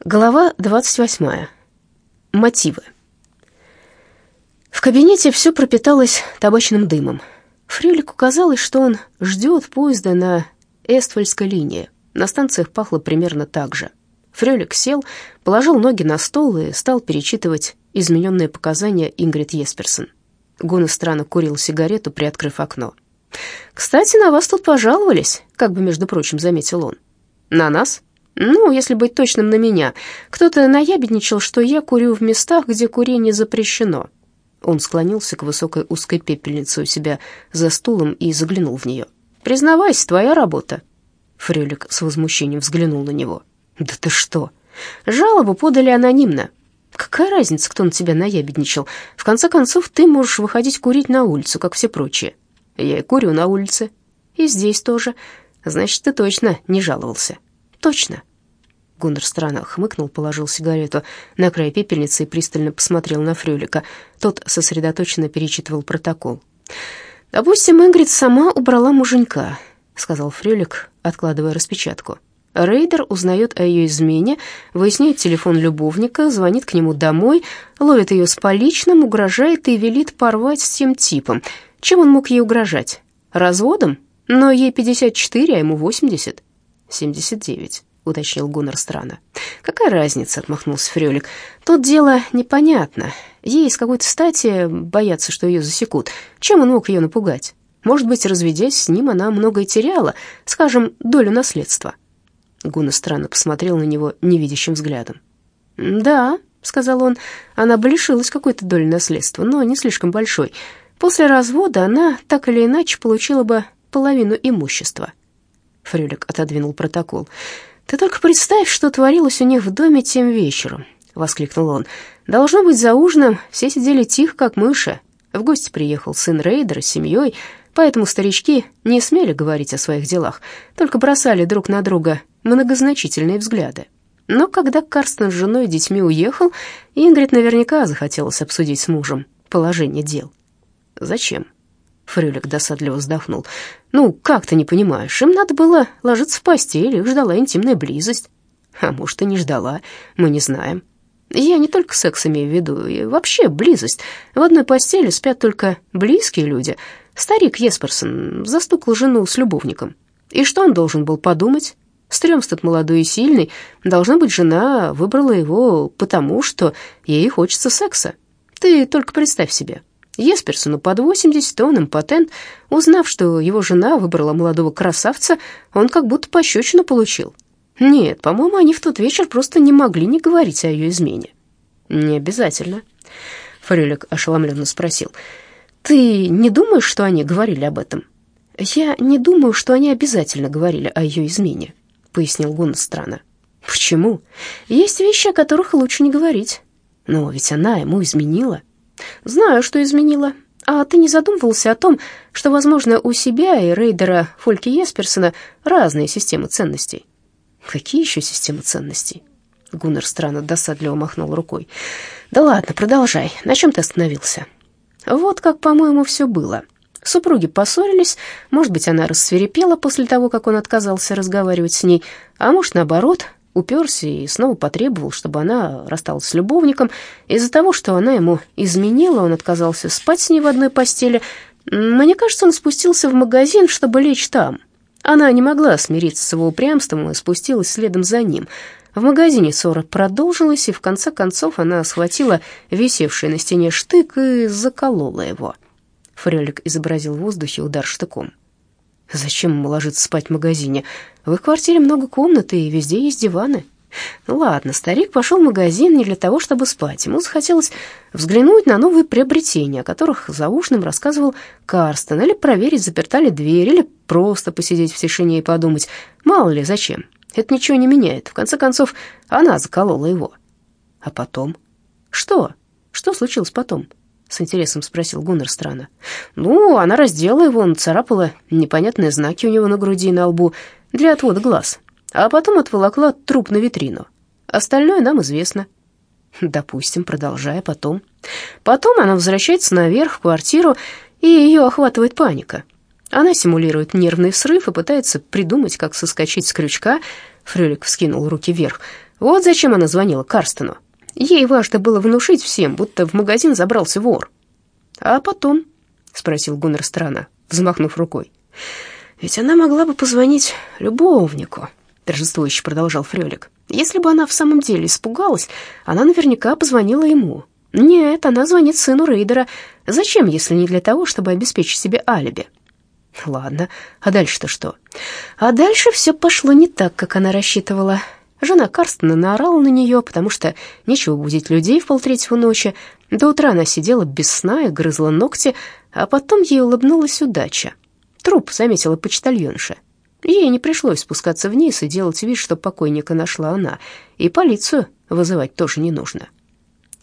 Глава 28. Мотивы. В кабинете все пропиталось табачным дымом. Фрюлику казалось, что он ждет поезда на Эствольской линии. На станциях пахло примерно так же. Фрюлик сел, положил ноги на стол и стал перечитывать измененные показания Ингрид Есперсон. Гуна странно курил сигарету, приоткрыв окно. «Кстати, на вас тут пожаловались», — как бы, между прочим, заметил он. «На нас?» Ну, если быть точным, на меня. Кто-то наябедничал, что я курю в местах, где курение запрещено. Он склонился к высокой узкой пепельнице у себя за стулом и заглянул в нее. «Признавайся, твоя работа». Фрелик с возмущением взглянул на него. «Да ты что? Жалобу подали анонимно. Какая разница, кто на тебя наябедничал? В конце концов, ты можешь выходить курить на улицу, как все прочие. Я и курю на улице. И здесь тоже. Значит, ты точно не жаловался». Точно. Гуннер странно хмыкнул, положил сигарету на край пепельницы и пристально посмотрел на Фрюлика. Тот сосредоточенно перечитывал протокол. «Допустим, Ингрид сама убрала муженька», — сказал Фрюлик, откладывая распечатку. Рейдер узнает о ее измене, выясняет телефон любовника, звонит к нему домой, ловит ее с поличным, угрожает и велит порвать с тем типом. Чем он мог ей угрожать? Разводом? Но ей 54, а ему 80. «Семьдесят девять», — уточнил Гуннер странно. «Какая разница?» — отмахнулся Фрёлик. «Тут дело непонятно. Ей с какой-то стати боятся, что ее засекут. Чем он мог ее напугать? Может быть, разведясь с ним, она многое теряла, скажем, долю наследства». Гуна странно посмотрел на него невидящим взглядом. «Да», — сказал он, — «она бы лишилась какой-то доли наследства, но не слишком большой. После развода она так или иначе получила бы половину имущества». Фрюлик отодвинул протокол. «Ты только представь, что творилось у них в доме тем вечером», — воскликнул он. «Должно быть, за ужином все сидели тихо, как мыши. В гости приехал сын Рейдера с семьей, поэтому старички не смели говорить о своих делах, только бросали друг на друга многозначительные взгляды. Но когда Карстен с женой и детьми уехал, Ингрид наверняка захотелось обсудить с мужем положение дел. Зачем? Фрюлик досадливо вздохнул. «Ну, как ты не понимаешь, им надо было ложиться в постель, их ждала интимная близость». «А может, и не ждала, мы не знаем». «Я не только секс имею в виду, и вообще близость. В одной постели спят только близкие люди. Старик Есперсон застукал жену с любовником. И что он должен был подумать?» Стрёмстед молодой и сильный. Должна быть, жена выбрала его потому, что ей хочется секса. Ты только представь себе, Есперсону под 80, он импотент. Узнав, что его жена выбрала молодого красавца, он как будто пощечину получил. Нет, по-моему, они в тот вечер просто не могли не говорить о ее измене. Не обязательно. Фрюлик ошеломленно спросил. Ты не думаешь, что они говорили об этом? Я не думаю, что они обязательно говорили о ее измене, пояснил Гун странно. Почему? Есть вещи, о которых лучше не говорить. Но ведь она ему изменила. «Знаю, что изменила. А ты не задумывался о том, что, возможно, у себя и рейдера Фольки Есперсона разные системы ценностей?» «Какие еще системы ценностей?» Гуннер странно досадливо махнул рукой. «Да ладно, продолжай. На чем ты остановился?» «Вот как, по-моему, все было». Супруги поссорились, может быть, она рассверепела после того, как он отказался разговаривать с ней, а может, наоборот, уперся и снова потребовал, чтобы она рассталась с любовником. Из-за того, что она ему изменила, он отказался спать с ней в одной постели. Мне кажется, он спустился в магазин, чтобы лечь там. Она не могла смириться с его упрямством и спустилась следом за ним. В магазине ссора продолжилась, и в конце концов она схватила висевший на стене штык и заколола его. Фрелик изобразил в воздухе удар штыком. Зачем ему ложиться спать в магазине? В их квартире много комнат, и везде есть диваны. Ну ладно, старик пошел в магазин не для того, чтобы спать. Ему захотелось взглянуть на новые приобретения, о которых за ужином рассказывал Карстен, или проверить, заперта ли дверь, или просто посидеть в тишине и подумать, мало ли, зачем. Это ничего не меняет. В конце концов, она заколола его. А потом? Что? Что случилось потом? С интересом спросил Гуннер странно. «Ну, она раздела его, нацарапала непонятные знаки у него на груди и на лбу для отвода глаз, а потом отволокла труп на витрину. Остальное нам известно». «Допустим, продолжая потом». Потом она возвращается наверх в квартиру, и ее охватывает паника. Она симулирует нервный срыв и пытается придумать, как соскочить с крючка. Фрюлик вскинул руки вверх. Вот зачем она звонила Карстену. Ей важно было внушить всем, будто в магазин забрался вор. «А потом?» — спросил Гуннер странно, взмахнув рукой. «Ведь она могла бы позвонить любовнику», — торжествующе продолжал Фрёлик. «Если бы она в самом деле испугалась, она наверняка позвонила ему. Нет, она звонит сыну Рейдера. Зачем, если не для того, чтобы обеспечить себе алиби?» «Ладно, а дальше-то что?» «А дальше все пошло не так, как она рассчитывала». Жена Карстена наорала на нее, потому что нечего будить людей в полтретьего ночи. До утра она сидела без сна и грызла ногти, а потом ей улыбнулась удача. Труп заметила почтальонша. Ей не пришлось спускаться вниз и делать вид, что покойника нашла она, и полицию вызывать тоже не нужно.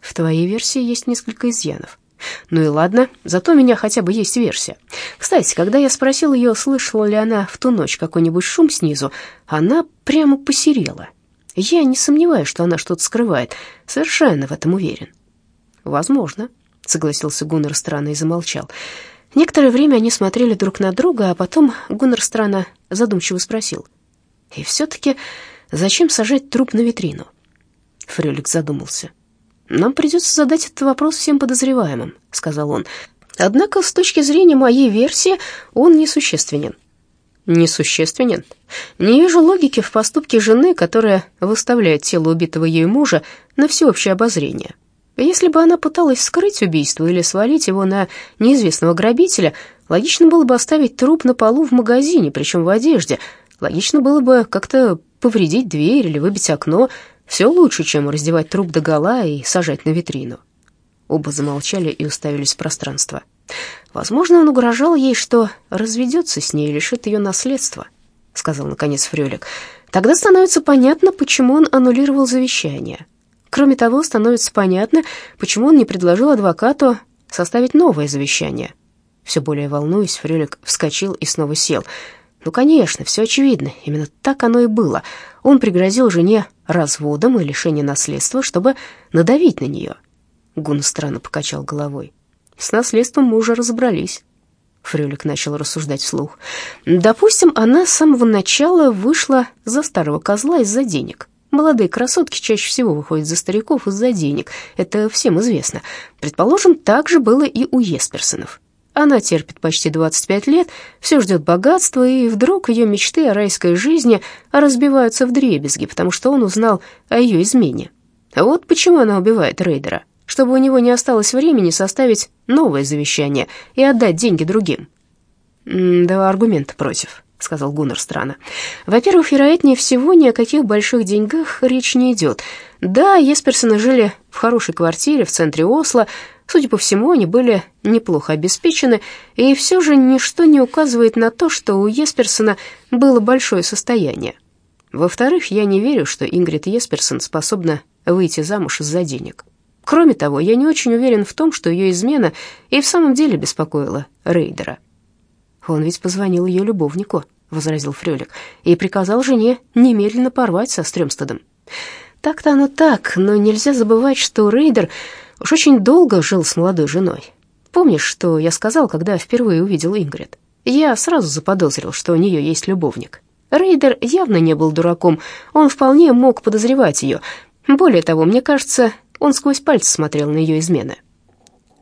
В твоей версии есть несколько изъянов. Ну и ладно, зато у меня хотя бы есть версия. Кстати, когда я спросил ее, слышала ли она в ту ночь какой-нибудь шум снизу, она прямо посерела. Я не сомневаюсь, что она что-то скрывает. Совершенно в этом уверен. Возможно, согласился Гуннер странно и замолчал. Некоторое время они смотрели друг на друга, а потом Гуннер странно задумчиво спросил. «И все-таки зачем сажать труп на витрину?» Фрелик задумался. «Нам придется задать этот вопрос всем подозреваемым», — сказал он. «Однако, с точки зрения моей версии, он несущественен несущественен. Не вижу логики в поступке жены, которая выставляет тело убитого ею мужа на всеобщее обозрение. Если бы она пыталась скрыть убийство или свалить его на неизвестного грабителя, логично было бы оставить труп на полу в магазине, причем в одежде. Логично было бы как-то повредить дверь или выбить окно. Все лучше, чем раздевать труп догола и сажать на витрину. Оба замолчали и уставились в пространство. Возможно, он угрожал ей, что разведется с ней и лишит ее наследства, сказал наконец Фрёлик. Тогда становится понятно, почему он аннулировал завещание. Кроме того, становится понятно, почему он не предложил адвокату составить новое завещание. Все более волнуясь, Фрёлик вскочил и снова сел. Ну, конечно, все очевидно, именно так оно и было. Он пригрозил жене разводом и лишением наследства, чтобы надавить на нее. Гун странно покачал головой. С наследством мы уже разобрались. Фрюлик начал рассуждать вслух. Допустим, она с самого начала вышла за старого козла из-за денег. Молодые красотки чаще всего выходят за стариков из-за денег. Это всем известно. Предположим, так же было и у Есперсонов. Она терпит почти 25 лет, все ждет богатства, и вдруг ее мечты о райской жизни разбиваются в дребезги, потому что он узнал о ее измене. Вот почему она убивает Рейдера чтобы у него не осталось времени составить новое завещание и отдать деньги другим. «Два аргумента против», — сказал Гуннер странно. «Во-первых, вероятнее всего, ни о каких больших деньгах речь не идет. Да, Есперсоны жили в хорошей квартире в центре Осло, Судя по всему, они были неплохо обеспечены, и все же ничто не указывает на то, что у Есперсона было большое состояние. Во-вторых, я не верю, что Ингрид Есперсон способна выйти замуж из-за денег. Кроме того, я не очень уверен в том, что ее измена и в самом деле беспокоила Рейдера. «Он ведь позвонил ее любовнику», — возразил Фрёлик, «и приказал жене немедленно порвать со Стрёмстедом». «Так-то оно так, но нельзя забывать, что Рейдер уж очень долго жил с молодой женой. Помнишь, что я сказал, когда впервые увидел Ингрид? Я сразу заподозрил, что у нее есть любовник». Рейдер явно не был дураком, он вполне мог подозревать ее. Более того, мне кажется, он сквозь пальцы смотрел на ее измены.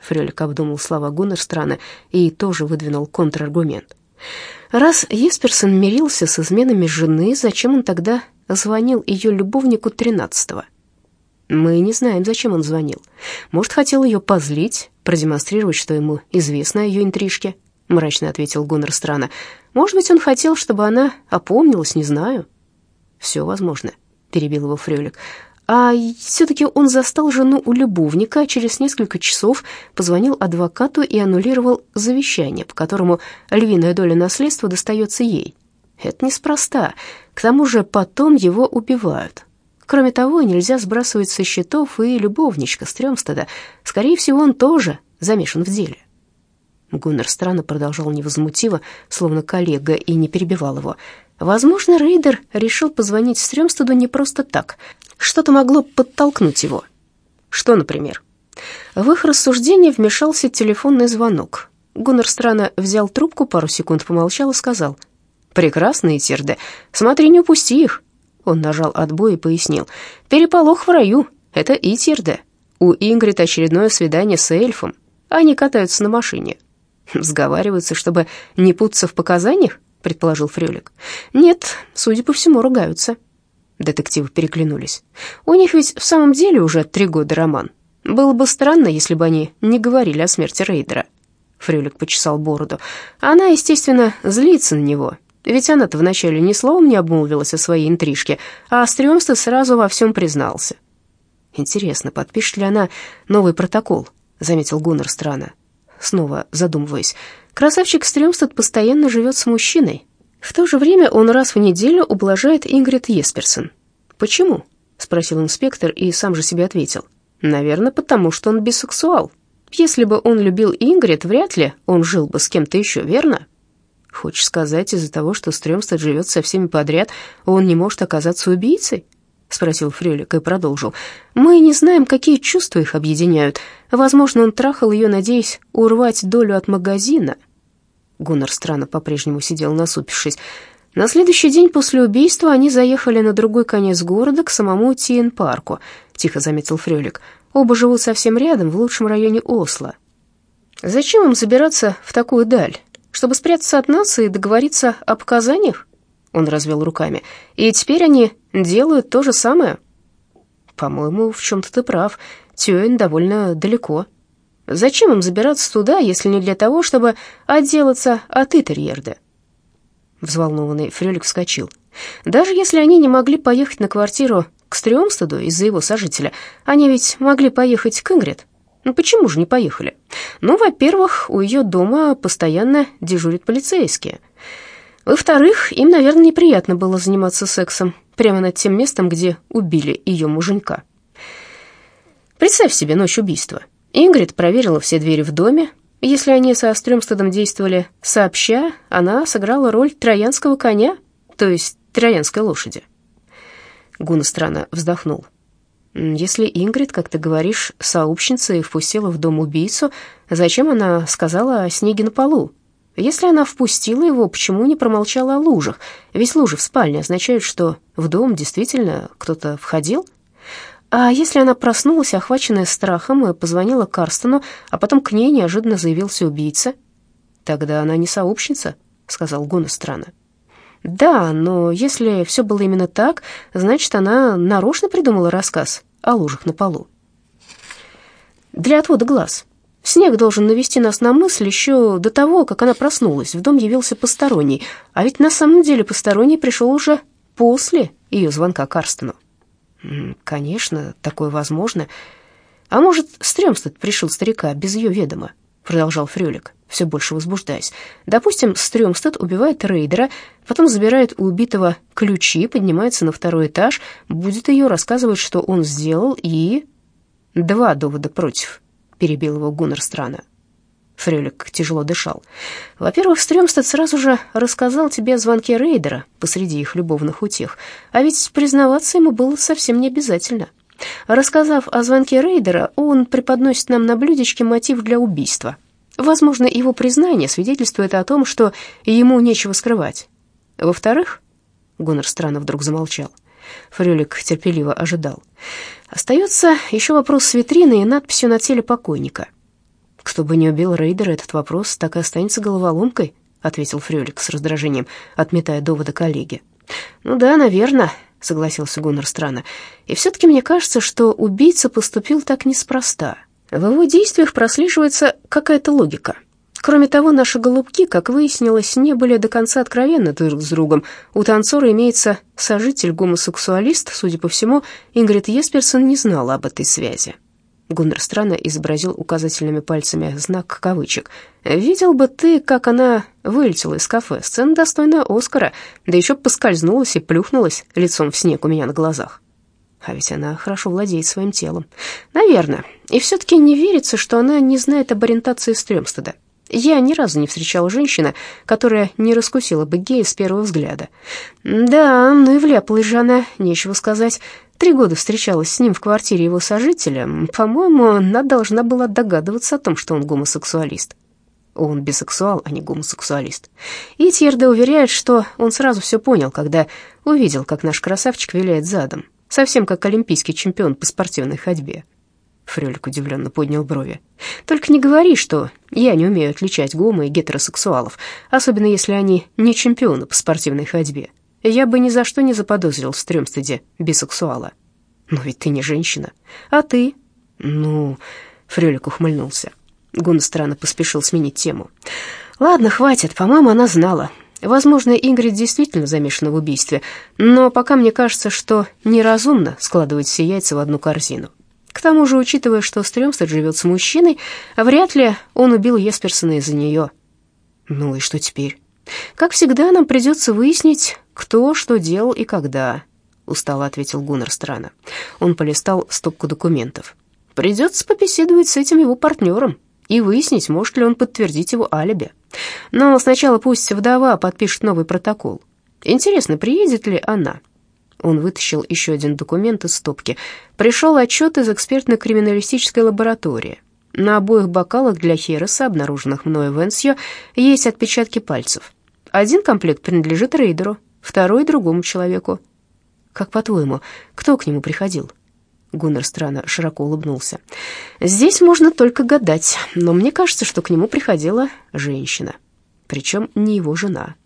Фрёлик обдумал слова Гуннерстрана и тоже выдвинул контраргумент. Раз Есперсон мирился с изменами жены, зачем он тогда звонил ее любовнику тринадцатого? Мы не знаем, зачем он звонил. Может, хотел ее позлить, продемонстрировать, что ему известно о ее интрижке, мрачно ответил Гуннерстрана. Может быть, он хотел, чтобы она опомнилась, не знаю. Все возможно, перебил его Фрёлик. А все-таки он застал жену у любовника, а через несколько часов позвонил адвокату и аннулировал завещание, по которому львиная доля наследства достается ей. Это неспроста. К тому же потом его убивают. Кроме того, нельзя сбрасывать со счетов и любовничка Стрёмстеда. Скорее всего, он тоже замешан в деле. Гуннер странно продолжал невозмутиво, словно коллега, и не перебивал его. Возможно, Рейдер решил позвонить Стрёмстеду не просто так. Что-то могло подтолкнуть его. Что, например? В их рассуждение вмешался телефонный звонок. Гуннер странно взял трубку, пару секунд помолчал и сказал. «Прекрасные Терде, смотри, не упусти их». Он нажал отбой и пояснил. «Переполох в раю. Это Итирде. У Ингрид очередное свидание с эльфом. Они катаются на машине». «Сговариваются, чтобы не путаться в показаниях?» — предположил Фрюлик. «Нет, судя по всему, ругаются». Детективы переглянулись. «У них ведь в самом деле уже три года роман. Было бы странно, если бы они не говорили о смерти Рейдера». Фрюлик почесал бороду. «Она, естественно, злится на него, ведь она-то вначале ни словом не обмолвилась о своей интрижке, а Стрёмстед сразу во всем признался. «Интересно, подпишет ли она новый протокол?» — заметил Гуннер странно. Снова задумываясь. «Красавчик Стрёмстед постоянно живет с мужчиной. В то же время он раз в неделю ублажает Ингрид Есперсон. Почему?» — спросил инспектор и сам же себе ответил. «Наверное, потому что он бисексуал. Если бы он любил Ингрид, вряд ли он жил бы с кем-то еще, верно?» Хочешь сказать, из-за того, что Стрёмстед живет со всеми подряд, он не может оказаться убийцей? Спросил Фрелик и продолжил. Мы не знаем, какие чувства их объединяют. Возможно, он трахал ее, надеясь урвать долю от магазина. Гуннар странно по-прежнему сидел насупившись. На следующий день после убийства они заехали на другой конец города к самому Тиен-парку, тихо заметил Фрелик. Оба живут совсем рядом, в лучшем районе Осло. Зачем им забираться в такую даль? чтобы спрятаться от нас и договориться о показаниях?» Он развел руками. «И теперь они делают то же самое?» «По-моему, в чем-то ты прав. Тюэн довольно далеко. Зачем им забираться туда, если не для того, чтобы отделаться от Итерьерда?» Взволнованный Фрелик вскочил. «Даже если они не могли поехать на квартиру к Стрёмстеду из-за его сожителя, они ведь могли поехать к Ингрид. Ну почему же не поехали? Ну, во-первых, у ее дома постоянно дежурят полицейские. Во-вторых, им, наверное, неприятно было заниматься сексом прямо над тем местом, где убили ее муженька. Представь себе ночь убийства. Ингрид проверила все двери в доме. Если они со Стрёмстедом действовали сообща, она сыграла роль троянского коня, то есть троянской лошади. Гуна странно вздохнул. Если Ингрид, как ты говоришь, сообщница и впустила в дом убийцу, зачем она сказала о снеге на полу? Если она впустила его, почему не промолчала о лужах? Ведь лужи в спальне означают, что в дом действительно кто-то входил. А если она проснулась, охваченная страхом, и позвонила Карстону, а потом к ней неожиданно заявился убийца? Тогда она не сообщница, сказал Гуна странно. Да, но если все было именно так, значит, она нарочно придумала рассказ о лужах на полу. Для отвода глаз. Снег должен навести нас на мысль еще до того, как она проснулась. В дом явился посторонний, а ведь на самом деле посторонний пришел уже после ее звонка Карстену. Конечно, такое возможно. А может, Стрёмстед пришел старика без ее ведома, продолжал Фрёлик все больше возбуждаясь. Допустим, Стрёмстед убивает рейдера, потом забирает у убитого ключи, поднимается на второй этаж, будет ее рассказывать, что он сделал, и... Два довода против, перебил его Гуннер странно. Фрелик тяжело дышал. Во-первых, Стрёмстед сразу же рассказал тебе о звонке рейдера посреди их любовных утех, а ведь признаваться ему было совсем не обязательно. Рассказав о звонке рейдера, он преподносит нам на блюдечке мотив для убийства — Возможно, его признание свидетельствует о том, что ему нечего скрывать. Во-вторых, Гуннер странно вдруг замолчал. Фрюлик терпеливо ожидал. Остается еще вопрос с витриной и надписью на теле покойника. «Кто бы не убил Рейдера, этот вопрос так и останется головоломкой», ответил Фрюлик с раздражением, отметая доводы коллеги. «Ну да, наверное», — согласился Гуннер странно. «И все-таки мне кажется, что убийца поступил так неспроста». В его действиях прослеживается какая-то логика. Кроме того, наши голубки, как выяснилось, не были до конца откровенны друг с другом. У танцора имеется сожитель-гомосексуалист, судя по всему, Ингрид Есперсон не знала об этой связи. Гуннер странно изобразил указательными пальцами знак кавычек. «Видел бы ты, как она вылетела из кафе. Сцена достойная Оскара, да еще поскользнулась и плюхнулась лицом в снег у меня на глазах. А ведь она хорошо владеет своим телом. Наверное. И все-таки не верится, что она не знает об ориентации Стрёмстеда. Я ни разу не встречала женщины, которая не раскусила бы гея с первого взгляда. Да, ну и вляпалась же она, нечего сказать. Три года встречалась с ним в квартире его сожителя. По-моему, она должна была догадываться о том, что он гомосексуалист. Он бисексуал, а не гомосексуалист. И Тьерде уверяет, что он сразу все понял, когда увидел, как наш красавчик виляет задом, совсем как олимпийский чемпион по спортивной ходьбе. Фрёлик удивленно поднял брови. «Только не говори, что я не умею отличать гомо и гетеросексуалов, особенно если они не чемпионы по спортивной ходьбе. Я бы ни за что не заподозрил в стрёмстеде бисексуала. Но ведь ты не женщина. А ты?» «Ну...» — Фрёлик ухмыльнулся. Гун странно поспешил сменить тему. «Ладно, хватит, по-моему, она знала. Возможно, Ингрид действительно замешана в убийстве, но пока мне кажется, что неразумно складывать все яйца в одну корзину. К тому же, учитывая, что Стрёмстед живет с мужчиной, вряд ли он убил Есперсона из-за нее. Ну и что теперь? Как всегда, нам придется выяснить, кто что делал и когда, устало ответил Гуннер странно. Он полистал стопку документов. Придется побеседовать с этим его партнером и выяснить, может ли он подтвердить его алиби. Но сначала пусть вдова подпишет новый протокол. Интересно, приедет ли она? Он вытащил еще один документ из стопки. Пришел отчет из экспертно-криминалистической лаборатории. На обоих бокалах для Хереса, обнаруженных мною в Энсьо, есть отпечатки пальцев. Один комплект принадлежит рейдеру, второй — другому человеку. Как по-твоему, кто к нему приходил?» Гуннер странно широко улыбнулся. «Здесь можно только гадать, но мне кажется, что к нему приходила женщина, причем не его жена».